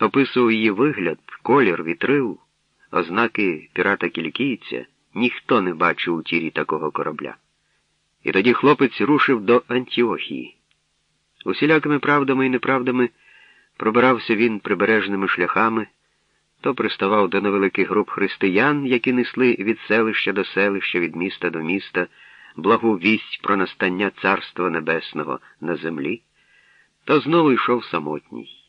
описував її вигляд, колір, вітрил, ознаки пірата кількійця, ніхто не бачив у тірі такого корабля. І тоді хлопець рушив до Антіохії. Усілякими правдами і неправдами пробирався він прибережними шляхами, то приставав до невеликих груп християн, які несли від селища до селища, від міста до міста, благу вість про настання Царства Небесного на землі, то знову йшов самотній.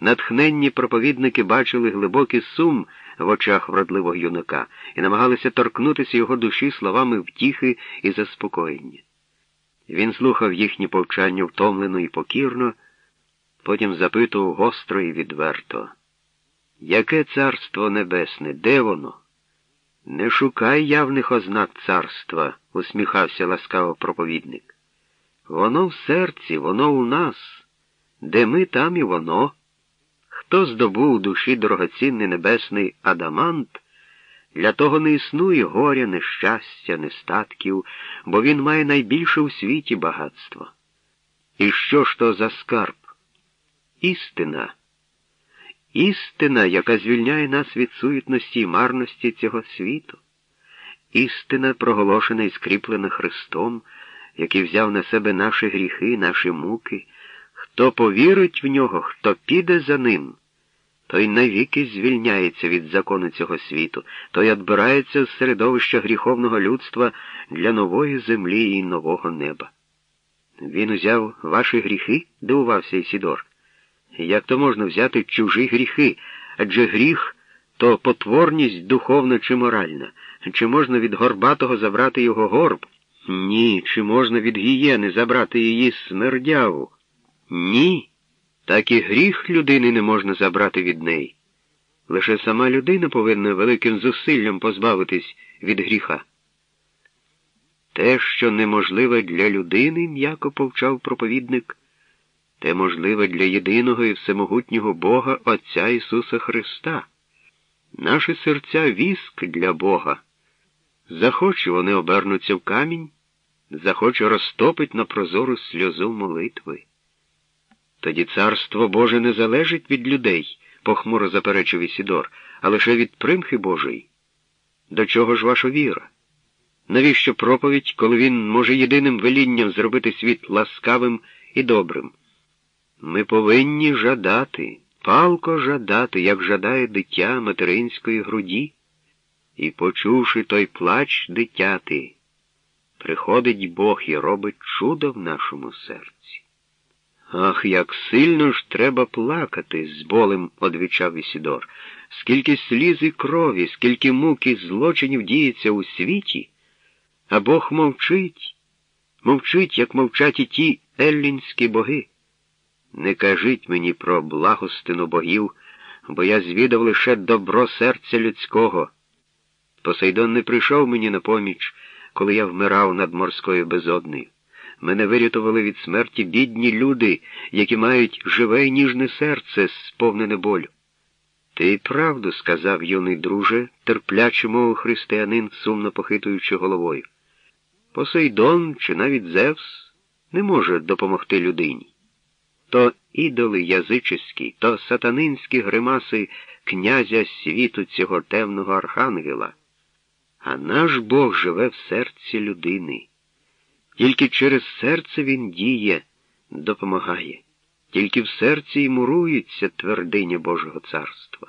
Натхненні проповідники бачили глибокий сум в очах вродливого юнака і намагалися торкнутися його душі словами втіхи і заспокоєння. Він слухав їхні повчання втомлено і покірно, потім запитував гостро і відверто. Яке царство небесне? Де воно? Не шукай явних ознак царства, усміхався ласкаво проповідник. Воно в серці, воно у нас. Де ми, там і воно. Хто здобув душі дорогоцінний небесний адамант, для того не існує горя, нещастя, нестатків, бо він має найбільше у світі багатство. І що ж то за скарб? Істина. Істина, яка звільняє нас від суетності і марності цього світу. Істина, проголошена і скріплена Христом, який взяв на себе наші гріхи, наші муки. Хто повірить в нього, хто піде за ним, той навіки звільняється від закону цього світу, той відбирається з середовища гріховного людства для нової землі і нового неба. Він узяв ваші гріхи? дивувався Ісідор. Як то можна взяти чужі гріхи? Адже гріх то потворність духовна чи моральна. Чи можна від горбатого забрати його горб? Ні. Чи можна від гієни забрати її смердяву? Ні. Так і гріх людини не можна забрати від неї. Лише сама людина повинна великим зусиллям позбавитись від гріха. Те, що неможливе для людини, м'яко повчав проповідник, те можливе для єдиного і всемогутнього Бога Отця Ісуса Христа. Наші серця віск для Бога. Захоче вони обернуться в камінь, захоче розтопить на прозору сльозу молитви. Тоді царство Боже не залежить від людей, похмуро заперечив Ісідор, а лише від примхи Божої. До чого ж ваша віра? Навіщо проповідь, коли він може єдиним велінням зробити світ ласкавим і добрим? Ми повинні жадати, палко жадати, як жадає дитя материнської груді, і, почувши той плач дитяти, приходить Бог і робить чудо в нашому серці. Ах, як сильно ж треба плакати, з болем одвічав Ісідор. Скільки сліз і крові, скільки муки злочинів діється у світі, а Бог мовчить, мовчить, як мовчать і ті еллінські боги. Не кажіть мені про благостину богів, бо я звідав лише добро серця людського. Посейдон не прийшов мені на поміч, коли я вмирав над морською безоднею. Мене вирятували від смерті бідні люди, які мають живе й ніжне серце, сповнене болю. Ти правду сказав, юний друже, терпляче мов християнин, сумно похитуючи головою. Посейдон чи навіть Зевс не може допомогти людині. То ідоли язичські, то сатанинські гримаси князя світу цього темного архангела. А наш Бог живе в серці людини. Тільки через серце він діє, допомагає, тільки в серці й мурується твердиня Божого царства.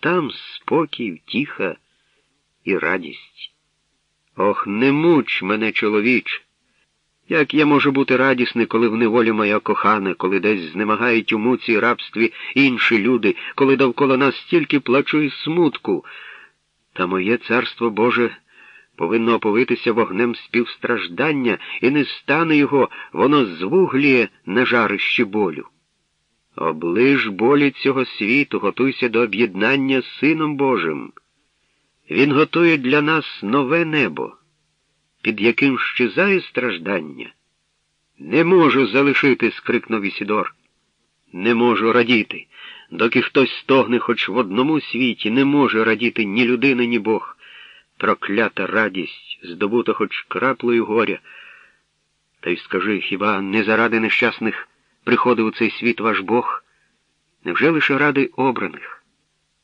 Там спокій, втіха і радість. Ох, не муч мене, чоловіче! Як я можу бути радісний, коли в неволі моя кохана, коли десь знемагають у муці і рабстві інші люди, коли довкола нас стільки плачу і смутку? Та моє царство Боже повинно оповитися вогнем співстраждання, і не стане його, воно звугліє на жарищі болю. Оближ болі цього світу, готуйся до об'єднання з Сином Божим. Він готує для нас нове небо, під яким щезає страждання. Не можу залишити, скрикнув Ісідор. Не можу радіти. Доки хтось стогне хоч в одному світі, не може радіти ні людина, ні Бог. Проклята радість, здобута хоч краплею горя. Та й скажи, хіба не заради нещасних приходив у цей світ ваш Бог? Невже лише ради обраних?